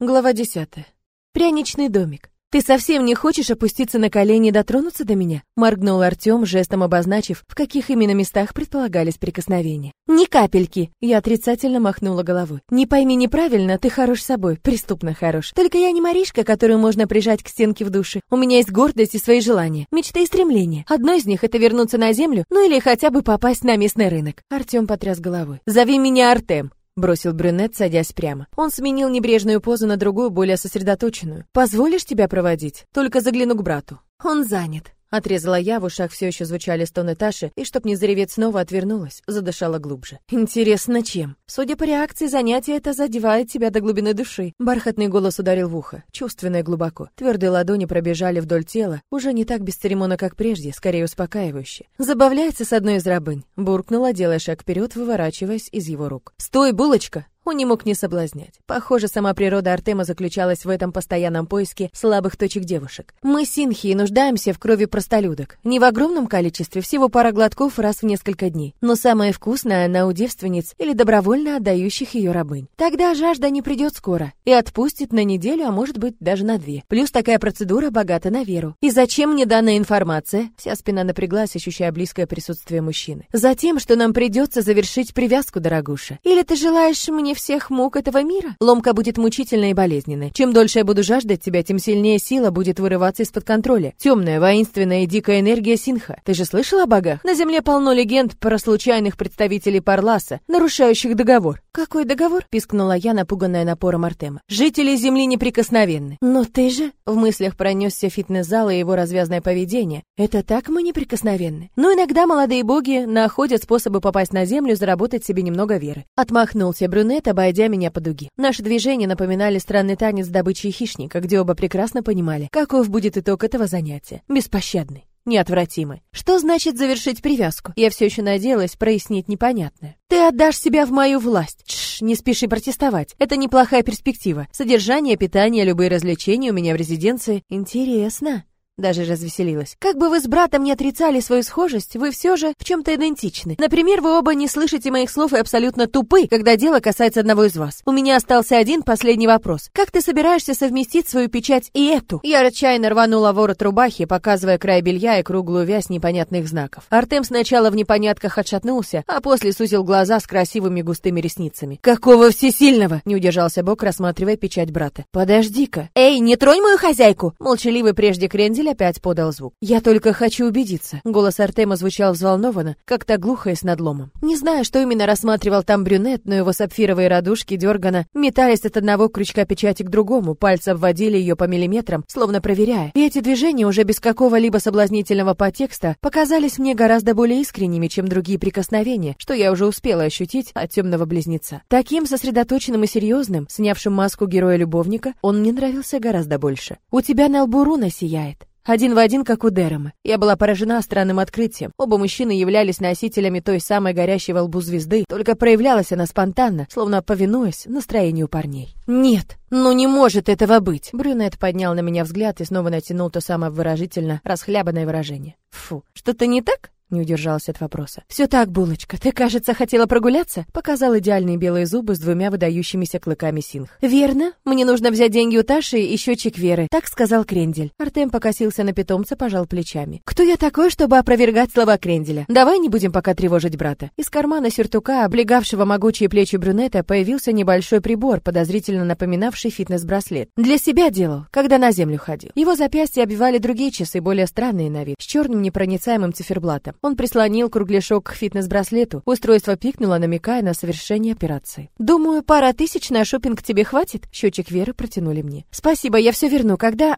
Глава десятая. Пряничный домик. «Ты совсем не хочешь опуститься на колени и дотронуться до меня?» — моргнул Артем, жестом обозначив, в каких именно местах предполагались прикосновения. «Ни капельки!» — я отрицательно махнула головой. «Не пойми неправильно, ты хорош собой, преступно хорош. Только я не Маришка, которую можно прижать к стенке в душе. У меня есть гордость и свои желания, мечты и стремления. Одно из них — это вернуться на землю, ну или хотя бы попасть на местный рынок». Артем потряс головой. «Зови меня Артем!» Бросил брюнет, садясь прямо. Он сменил небрежную позу на другую, более сосредоточенную. Позволишь тебя проводить? Только загляну к брату. Он занят. Отрезала я, в ушах все еще звучали стоны Таши, и, чтоб не зареветь снова, отвернулась, задышала глубже. Интересно, чем? Судя по реакции, занятие это задевает тебя до глубины души. Бархатный голос ударил в ухо, чувственное глубоко. Твердые ладони пробежали вдоль тела, уже не так бесцеремонно, как прежде, скорее успокаивающе. Забавляется с одной из рабынь. Буркнула, делая шаг вперед, выворачиваясь из его рук. «Стой, булочка!» Он не мог не соблазнять. Похоже, сама природа Артема заключалась в этом постоянном поиске слабых точек девушек. Мы, синхи, нуждаемся в крови простолюдок. Не в огромном количестве, всего пара глотков раз в несколько дней. Но самое вкусное она у девственниц или добровольно отдающих ее рабынь. Тогда жажда не придет скоро и отпустит на неделю, а может быть даже на две. Плюс такая процедура богата на веру. И зачем мне данная информация? Вся спина напряглась, ощущая близкое присутствие мужчины. Затем, что нам придется завершить привязку, дорогуша. Или ты желаешь мне всех мук этого мира. Ломка будет мучительной и болезненной. Чем дольше я буду жаждать тебя, тем сильнее сила будет вырываться из-под контроля. Темная, воинственная и дикая энергия Синха. Ты же слышал о богах? На земле полно легенд про случайных представителей Парласа, нарушающих договор. Какой договор? пискнула я, напуганная напором Артема. Жители земли неприкосновенны. Но ты же в мыслях пронесся фитнес-зал и его развязное поведение. Это так мы неприкосновенны. Но иногда молодые боги находят способы попасть на землю, заработать себе немного веры. Отмахнулся брюнет, обойдя меня по дуге. Наши движения напоминали странный танец добычи хищника, где оба прекрасно понимали, каков будет итог этого занятия. Беспощадный неотвратимый. Что значит завершить привязку? Я все еще надеялась прояснить непонятное. Ты отдашь себя в мою власть. Тш, не спеши протестовать. Это неплохая перспектива. Содержание, питание, любые развлечения у меня в резиденции. Интересно. Даже развеселилась. Как бы вы с братом не отрицали свою схожесть, вы все же в чем-то идентичны. Например, вы оба не слышите моих слов и абсолютно тупы, когда дело касается одного из вас. У меня остался один последний вопрос. Как ты собираешься совместить свою печать и эту? Я отчаянно рванула ворот рубахи, показывая край белья и круглую вязь непонятных знаков. Артем сначала в непонятках отшатнулся, а после сузил глаза с красивыми густыми ресницами. Какого всесильного? Не удержался Бог, рассматривая печать брата. Подожди-ка. Эй, не тронь мою хозяйку! Молчаливый прежде крендель Михаил опять подал звук. «Я только хочу убедиться». Голос Артема звучал взволнованно, как-то глухо и с надломом. Не знаю, что именно рассматривал там брюнет, но его сапфировые радужки дергано метались от одного крючка печати к другому, пальцы обводили ее по миллиметрам, словно проверяя. И эти движения уже без какого-либо соблазнительного подтекста показались мне гораздо более искренними, чем другие прикосновения, что я уже успела ощутить от темного близнеца. Таким сосредоточенным и серьезным, снявшим маску героя-любовника, он мне нравился гораздо больше. «У тебя на лбу руна сияет». Один в один, как у Дерема. Я была поражена странным открытием. Оба мужчины являлись носителями той самой горящей во лбу звезды, только проявлялась она спонтанно, словно повинуясь настроению парней. «Нет, ну не может этого быть!» Брюнет поднял на меня взгляд и снова натянул то самое выражительно расхлябанное выражение. «Фу, что-то не так?» Не удержался от вопроса. «Все так, булочка, ты, кажется, хотела прогуляться?» Показал идеальные белые зубы с двумя выдающимися клыками синх. «Верно. Мне нужно взять деньги у Таши и счетчик Веры», — так сказал Крендель. Артем покосился на питомца, пожал плечами. «Кто я такой, чтобы опровергать слова Кренделя? Давай не будем пока тревожить брата». Из кармана сюртука, облегавшего могучие плечи брюнета, появился небольшой прибор, подозрительно напоминавший фитнес-браслет. Для себя делал, когда на землю ходил. Его запястья обвивали другие часы, более странные на вид, с черным непроницаемым циферблатом. Он прислонил кругляшок к фитнес-браслету. Устройство пикнуло, намекая на совершение операции. «Думаю, пара тысяч на шопинг тебе хватит?» Счетчик Веры протянули мне. «Спасибо, я все верну, когда...»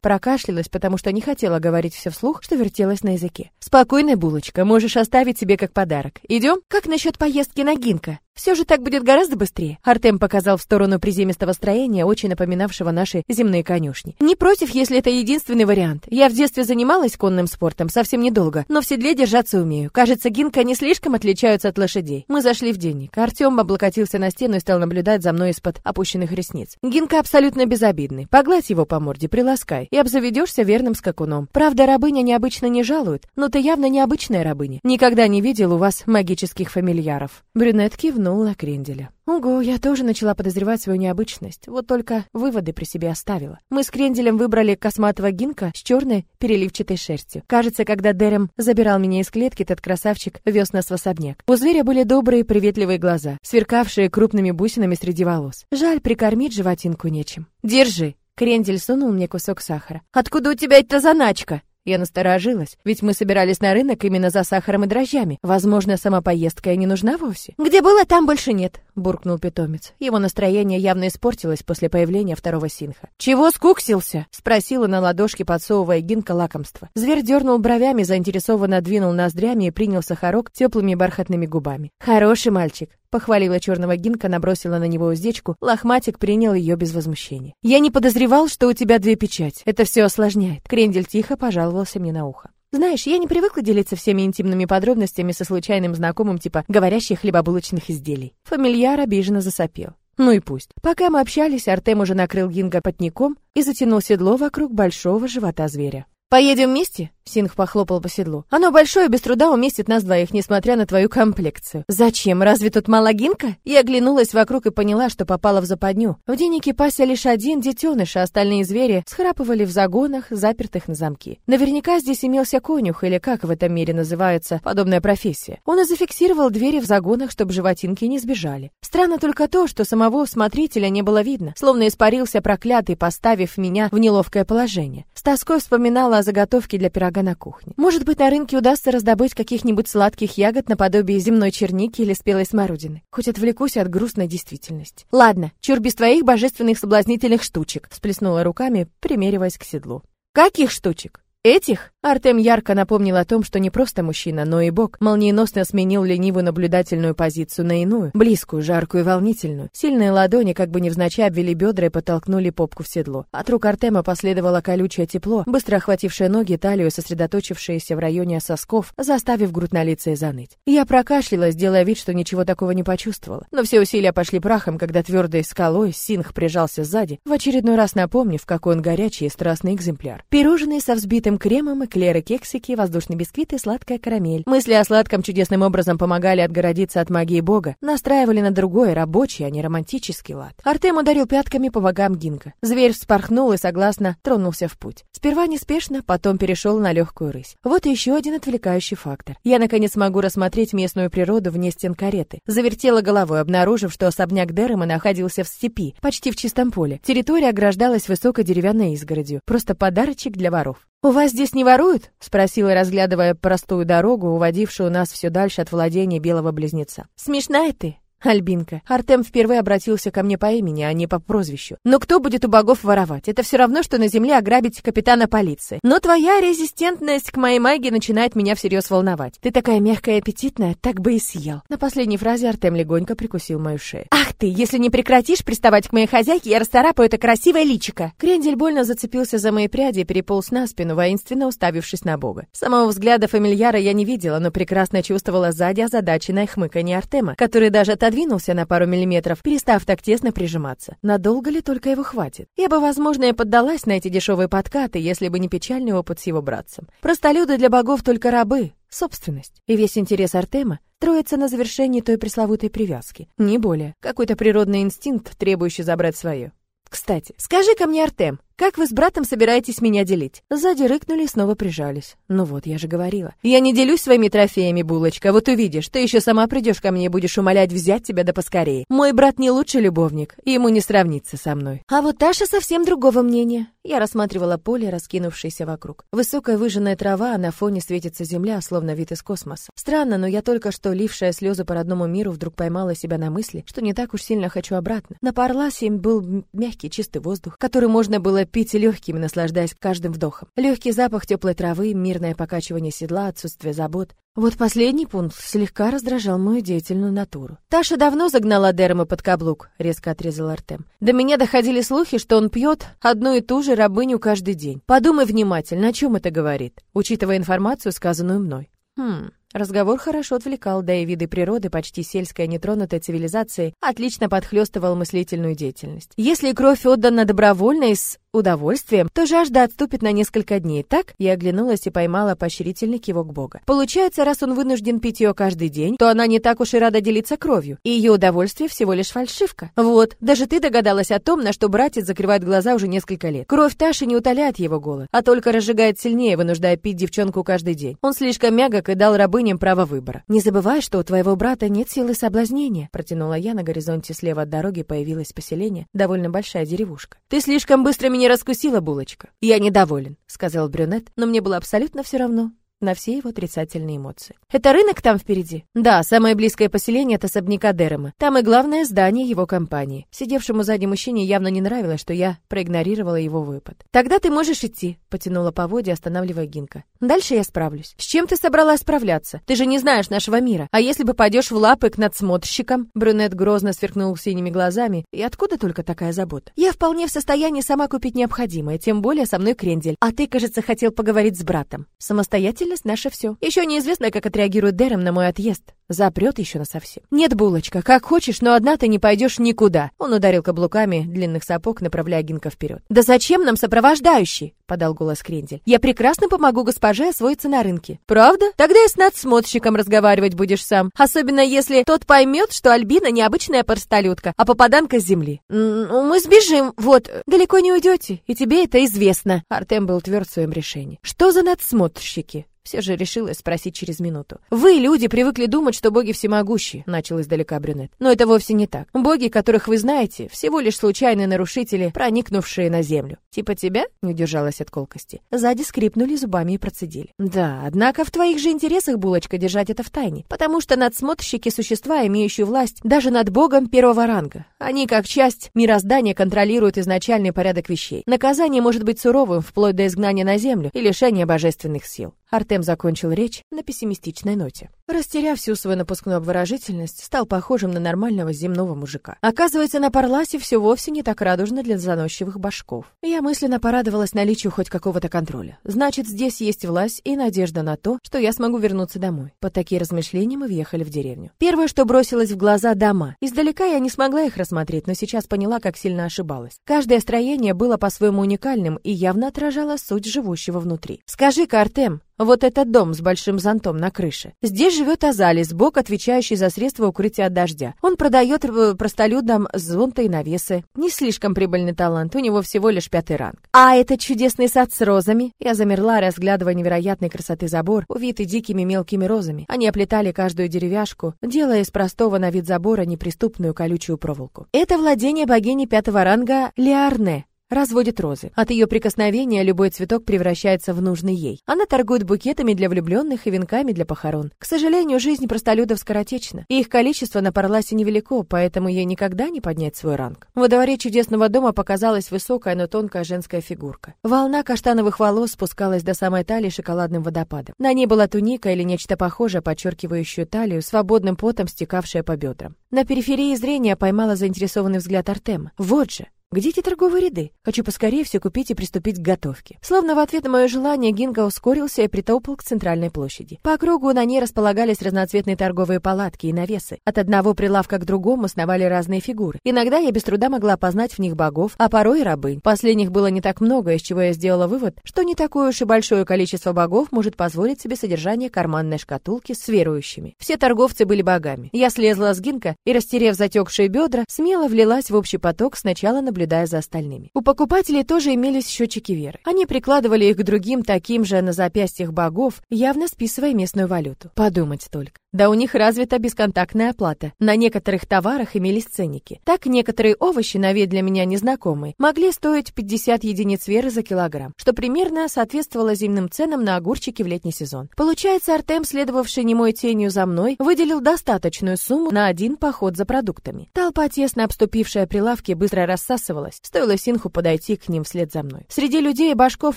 Прокашлялась, потому что не хотела говорить все вслух, что вертелось на языке. «Спокойная булочка, можешь оставить себе как подарок. Идем? Как насчет поездки на Гинка?» Все же так будет гораздо быстрее. Артем показал в сторону приземистого строения, очень напоминавшего наши земные конюшни. Не против, если это единственный вариант. Я в детстве занималась конным спортом, совсем недолго, но в седле держаться умею. Кажется, гинка не слишком отличаются от лошадей. Мы зашли в денник. Артем облокотился на стену и стал наблюдать за мной из-под опущенных ресниц. Гинка абсолютно безобидный. Погладь его по морде, приложи таскай, и обзаведешься верным скакуном. Правда, рабыня необычно не жалует, но ты явно необычная рабыня. Никогда не видел у вас магических фамильяров». Брюнет кивнул на кренделя. Угу, я тоже начала подозревать свою необычность, вот только выводы при себе оставила. Мы с Кренделем выбрали косматого гинка с черной переливчатой шерстью. Кажется, когда Дерем забирал меня из клетки, этот красавчик вез нас в особняк. У зверя были добрые, приветливые глаза, сверкавшие крупными бусинами среди волос. Жаль, прикормить животинку нечем. «Держи!» Крендель сунул мне кусок сахара. «Откуда у тебя эта заначка?» Я насторожилась, ведь мы собирались на рынок именно за сахаром и дрожжами. Возможно, сама поездка и не нужна вовсе. «Где было, там больше нет», — буркнул питомец. Его настроение явно испортилось после появления второго синха. «Чего скуксился?» — спросила на ладошке, подсовывая Гинка лакомство. Зверь дернул бровями, заинтересованно двинул ноздрями и принял сахарок теплыми бархатными губами. «Хороший мальчик. Похвалила черного гинка, набросила на него уздечку. Лохматик принял ее без возмущения. «Я не подозревал, что у тебя две печати. Это все осложняет». Крендель тихо пожаловался мне на ухо. Знаешь, я не привыкла делиться всеми интимными подробностями со случайным знакомым типа говорящих хлебобулочных изделий. Фамильяр обиженно засопел. Ну и пусть. Пока мы общались, Артем уже накрыл Гинга потником и затянул седло вокруг большого живота зверя. «Поедем вместе?» Синх похлопал по седлу. Оно большое, без труда уместит нас двоих, несмотря на твою комплекцию. Зачем? Разве тут малагинка? Я оглянулась вокруг и поняла, что попала в западню. В деннике пася лишь один детеныш, а остальные звери схрапывали в загонах, запертых на замки. Наверняка здесь имелся конюх, или как в этом мире называется подобная профессия. Он и зафиксировал двери в загонах, чтобы животинки не сбежали. Странно только то, что самого смотрителя не было видно, словно испарился проклятый, поставив меня в неловкое положение. С тоской вспоминала о заготовке для пирога на кухне. Может быть, на рынке удастся раздобыть каких-нибудь сладких ягод наподобие земной черники или спелой смородины. Хоть отвлекусь от грустной действительности. Ладно, чур без твоих божественных соблазнительных штучек, всплеснула руками, примериваясь к седлу. Каких штучек? Этих? Артем ярко напомнил о том, что не просто мужчина, но и бог. Молниеносно сменил ленивую наблюдательную позицию на иную, близкую, жаркую и волнительную. Сильные ладони, как бы невзначай, обвели бедра и подтолкнули попку в седло. От рук Артема последовало колючее тепло, быстро охватившее ноги, талию, сосредоточившееся в районе сосков, заставив грудь на лице заныть. Я прокашлялась, делая вид, что ничего такого не почувствовала. Но все усилия пошли прахом, когда твердой скалой Синх прижался сзади, в очередной раз напомнив, какой он горячий и страстный экземпляр. Пирожные со взбитым кремом, эклеры, кексики, воздушные бисквиты, сладкая карамель. Мысли о сладком чудесным образом помогали отгородиться от магии бога, настраивали на другой, рабочий, а не романтический лад. Артем ударил пятками по вагам Гинка. Зверь вспорхнул и согласно тронулся в путь. Сперва неспешно, потом перешел на легкую рысь. Вот и еще один отвлекающий фактор. Я, наконец, могу рассмотреть местную природу вне стен кареты. Завертела головой, обнаружив, что особняк Дерема находился в степи, почти в чистом поле. Территория ограждалась высокой деревянной изгородью. Просто подарочек для воров. «У вас здесь не воруют?» — спросила, разглядывая простую дорогу, уводившую нас все дальше от владения белого близнеца. «Смешная ты!» Альбинка. Артем впервые обратился ко мне по имени, а не по прозвищу. Но кто будет у богов воровать? Это все равно, что на земле ограбить капитана полиции. Но твоя резистентность к моей магии начинает меня всерьез волновать. Ты такая мягкая и аппетитная, так бы и съел. На последней фразе Артем легонько прикусил мою шею. Ах ты, если не прекратишь приставать к моей хозяйке, я расцарапаю это красивое личико. Крендель больно зацепился за мои пряди и переполз на спину, воинственно уставившись на бога. Самого взгляда фамильяра я не видела, но прекрасно чувствовала сзади озадаченное хмыканье Артема, который даже отодвинулся отодвинулся на пару миллиметров, перестав так тесно прижиматься. Надолго ли только его хватит? Я бы, возможно, и поддалась на эти дешевые подкаты, если бы не печальный опыт с его братцем. Простолюды для богов только рабы, собственность. И весь интерес Артема строится на завершении той пресловутой привязки. Не более. Какой-то природный инстинкт, требующий забрать свое. Кстати, скажи-ка мне, Артем, как вы с братом собираетесь меня делить? Сзади рыкнули и снова прижались. Ну вот, я же говорила. Я не делюсь своими трофеями, булочка. Вот увидишь, ты еще сама придешь ко мне и будешь умолять взять тебя да поскорее. Мой брат не лучший любовник, ему не сравнится со мной. А вот Таша совсем другого мнения. Я рассматривала поле, раскинувшееся вокруг. Высокая выжженная трава, а на фоне светится земля, словно вид из космоса. Странно, но я только что лившая слезы по родному миру вдруг поймала себя на мысли, что не так уж сильно хочу обратно. На Парласе был мягкий чистый воздух, который можно было пить легкими, наслаждаясь каждым вдохом. Легкий запах теплой травы, мирное покачивание седла, отсутствие забот. Вот последний пункт слегка раздражал мою деятельную натуру. «Таша давно загнала Дерема под каблук», — резко отрезал Артем. «До меня доходили слухи, что он пьет одну и ту же рабыню каждый день. Подумай внимательно, о чем это говорит, учитывая информацию, сказанную мной». «Хм, Разговор хорошо отвлекал, да и виды природы, почти сельская нетронутая цивилизацией, отлично подхлестывал мыслительную деятельность. Если кровь отдана добровольно из удовольствием, то жажда отступит на несколько дней, так? Я оглянулась и поймала поощрительный кивок Бога. Получается, раз он вынужден пить ее каждый день, то она не так уж и рада делиться кровью, и ее удовольствие всего лишь фальшивка. Вот, даже ты догадалась о том, на что братец закрывает глаза уже несколько лет. Кровь Таши не утоляет его голод, а только разжигает сильнее, вынуждая пить девчонку каждый день. Он слишком мягок и дал рабыням право выбора. Не забывай, что у твоего брата нет силы соблазнения, протянула я на горизонте слева от дороги появилось поселение, довольно большая деревушка. Ты слишком быстро меня не раскусила булочка. Я недоволен, сказал брюнет, но мне было абсолютно все равно на все его отрицательные эмоции. «Это рынок там впереди?» «Да, самое близкое поселение от особняка Дерема. Там и главное здание его компании». Сидевшему сзади мужчине явно не нравилось, что я проигнорировала его выпад. «Тогда ты можешь идти», — потянула по воде, останавливая Гинка. «Дальше я справлюсь». «С чем ты собралась справляться? Ты же не знаешь нашего мира. А если бы пойдешь в лапы к надсмотрщикам?» Брюнет грозно сверкнул синими глазами. «И откуда только такая забота?» «Я вполне в состоянии сама купить необходимое, тем более со мной крендель. А ты, кажется, хотел поговорить с братом. Самостоятельно Бдительность наше все. Еще неизвестно, как отреагирует Дерем на мой отъезд. Запрет еще на совсем. Нет, булочка, как хочешь, но одна ты не пойдешь никуда. Он ударил каблуками длинных сапог, направляя Гинка вперед. Да зачем нам сопровождающий? подал голос Крендель. Я прекрасно помогу госпоже освоиться на рынке. Правда? Тогда и с надсмотрщиком разговаривать будешь сам. Особенно если тот поймет, что Альбина необычная простолюдка, а попаданка с земли. Ну, мы сбежим, вот, далеко не уйдете, и тебе это известно. Артем был тверд в своем решении. Что за надсмотрщики? Все же решилась спросить через минуту. «Вы, люди, привыкли думать, что боги всемогущие», — начал издалека брюнет. «Но это вовсе не так. Боги, которых вы знаете, всего лишь случайные нарушители, проникнувшие на землю. Типа тебя?» — не удержалась от колкости. Сзади скрипнули зубами и процедили. «Да, однако в твоих же интересах, Булочка, держать это в тайне, потому что надсмотрщики — существа, имеющие власть даже над богом первого ранга. Они, как часть мироздания, контролируют изначальный порядок вещей. Наказание может быть суровым, вплоть до изгнания на землю и лишения божественных сил. Артем закончил речь на пессимистичной ноте. Растеряв всю напускную обворожительность, стал похожим на нормального земного мужика. Оказывается, на Парласе все вовсе не так радужно для заносчивых башков. Я мысленно порадовалась наличию хоть какого-то контроля. Значит, здесь есть власть и надежда на то, что я смогу вернуться домой. Под такие размышления мы въехали в деревню. Первое, что бросилось в глаза — дома. Издалека я не смогла их рассмотреть, но сейчас поняла, как сильно ошибалась. Каждое строение было по-своему уникальным и явно отражало суть живущего внутри. «Скажи-ка, Артем, вот этот дом с большим зонтом на крыше. Здесь живет Азалис, бог, отвечающий за средства укрытия от дождя. Он продает э, простолюдам зонты и навесы. Не слишком прибыльный талант, у него всего лишь пятый ранг. А этот чудесный сад с розами? Я замерла, разглядывая невероятной красоты забор, увитый дикими мелкими розами. Они оплетали каждую деревяшку, делая из простого на вид забора неприступную колючую проволоку. Это владение богини пятого ранга Лиарне, разводит розы. От ее прикосновения любой цветок превращается в нужный ей. Она торгует букетами для влюбленных и венками для похорон. К сожалению, жизнь простолюдов скоротечна, и их количество на Парласе невелико, поэтому ей никогда не поднять свой ранг. Во дворе чудесного дома показалась высокая, но тонкая женская фигурка. Волна каштановых волос спускалась до самой талии шоколадным водопадом. На ней была туника или нечто похожее, подчеркивающее талию, свободным потом стекавшее по бедрам. На периферии зрения поймала заинтересованный взгляд Артема. Вот же, где эти торговые ряды? Хочу поскорее все купить и приступить к готовке. Словно в ответ на мое желание, Гинга ускорился и притопал к центральной площади. По кругу на ней располагались разноцветные торговые палатки и навесы. От одного прилавка к другому сновали разные фигуры. Иногда я без труда могла опознать в них богов, а порой и рабынь. Последних было не так много, из чего я сделала вывод, что не такое уж и большое количество богов может позволить себе содержание карманной шкатулки с верующими. Все торговцы были богами. Я слезла с Гинка и, растерев затекшие бедра, смело влилась в общий поток сначала на наблюдая за остальными. У покупателей тоже имелись счетчики веры. Они прикладывали их к другим таким же на запястьях богов, явно списывая местную валюту. Подумать только. Да у них развита бесконтактная оплата. На некоторых товарах имелись ценники. Так некоторые овощи, на вид для меня незнакомые, могли стоить 50 единиц веры за килограмм, что примерно соответствовало зимним ценам на огурчики в летний сезон. Получается, Артем, следовавший немой тенью за мной, выделил достаточную сумму на один поход за продуктами. Толпа, тесно обступившая прилавки, быстро рассасывалась. Стоило Синху подойти к ним вслед за мной. Среди людей и башков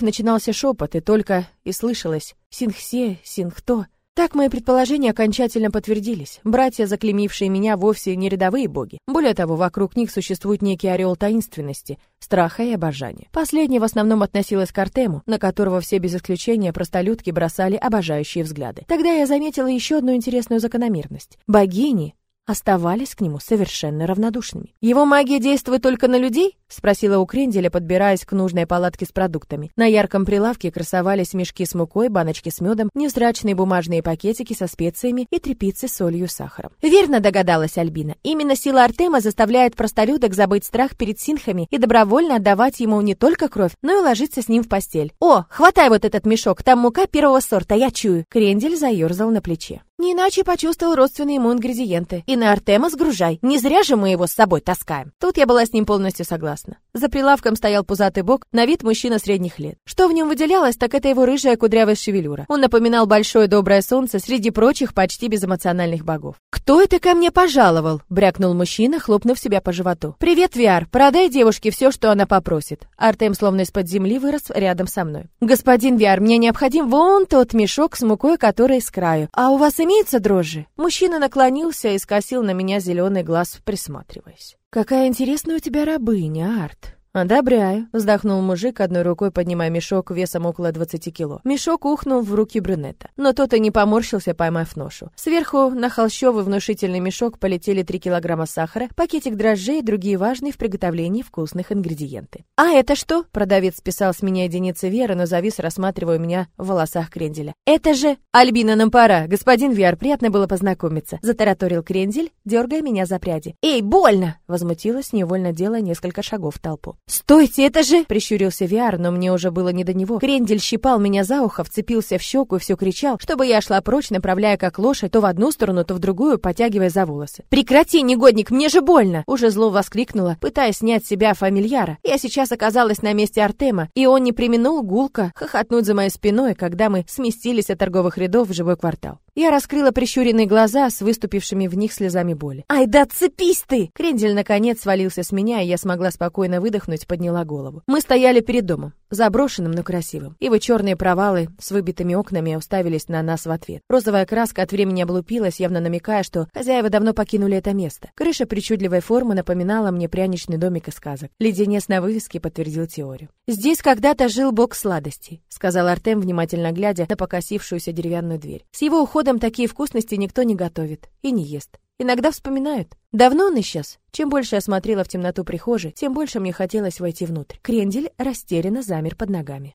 начинался шепот, и только и слышалось «Синхсе, Синхто». Так мои предположения окончательно подтвердились. Братья, заклемившие меня, вовсе не рядовые боги. Более того, вокруг них существует некий ореол таинственности, страха и обожания. Последнее в основном относилось к Артему, на которого все без исключения простолюдки бросали обожающие взгляды. Тогда я заметила еще одну интересную закономерность. Богини оставались к нему совершенно равнодушными. «Его магия действует только на людей?» — спросила у Кренделя, подбираясь к нужной палатке с продуктами. На ярком прилавке красовались мешки с мукой, баночки с медом, невзрачные бумажные пакетики со специями и трепицы с солью и сахаром. Верно догадалась Альбина. Именно сила Артема заставляет простолюдок забыть страх перед синхами и добровольно отдавать ему не только кровь, но и ложиться с ним в постель. «О, хватай вот этот мешок, там мука первого сорта, я чую!» Крендель заерзал на плече. Не иначе почувствовал родственные ему ингредиенты. И на Артема сгружай. Не зря же мы его с собой таскаем. Тут я была с ним полностью согласна. За прилавком стоял пузатый бок, на вид мужчина средних лет. Что в нем выделялось, так это его рыжая кудрявая шевелюра. Он напоминал большое доброе солнце среди прочих почти безэмоциональных богов. «Кто это ко мне пожаловал?» — брякнул мужчина, хлопнув себя по животу. «Привет, Виар. Продай девушке все, что она попросит». Артем словно из-под земли вырос рядом со мной. «Господин Виар, мне необходим вон тот мешок с мукой, который с краю. А у вас имеется дрожжи?» Мужчина наклонился и скосил на меня зеленый глаз, присматриваясь. «Какая интересная у тебя рабыня, Арт!» «Одобряю», — вздохнул мужик, одной рукой поднимая мешок весом около 20 кило. Мешок ухнул в руки брюнета. Но тот и не поморщился, поймав ношу. Сверху на холщовый внушительный мешок полетели 3 килограмма сахара, пакетик дрожжей и другие важные в приготовлении вкусных ингредиенты. «А это что?» — продавец списал с меня единицы веры, но завис, рассматривая меня в волосах кренделя. «Это же...» «Альбина, нам пора. Господин Виар, приятно было познакомиться», — затараторил крендель, дергая меня за пряди. «Эй, больно!» — возмутилась, невольно делая несколько шагов в толпу. «Стойте, это же...» — прищурился Виар, но мне уже было не до него. Крендель щипал меня за ухо, вцепился в щеку и все кричал, чтобы я шла прочь, направляя как лошадь то в одну сторону, то в другую, потягивая за волосы. «Прекрати, негодник, мне же больно!» Уже зло воскликнула, пытаясь снять с себя фамильяра. Я сейчас оказалась на месте Артема, и он не применул гулко хохотнуть за моей спиной, когда мы сместились от торговых рядов в живой квартал. Я раскрыла прищуренные глаза с выступившими в них слезами боли. «Ай да цепись ты!» Крендель наконец свалился с меня, и я смогла спокойно выдохнуть, подняла голову. Мы стояли перед домом, заброшенным, но красивым. Его черные провалы с выбитыми окнами уставились на нас в ответ. Розовая краска от времени облупилась, явно намекая, что хозяева давно покинули это место. Крыша причудливой формы напоминала мне пряничный домик из сказок. Леденец на вывеске подтвердил теорию. «Здесь когда-то жил бог сладостей», — сказал Артем, внимательно глядя на покосившуюся деревянную дверь. С его уходом такие вкусности никто не готовит и не ест. Иногда вспоминают. Давно он исчез. Чем больше я смотрела в темноту прихожей, тем больше мне хотелось войти внутрь. Крендель растерянно замер под ногами.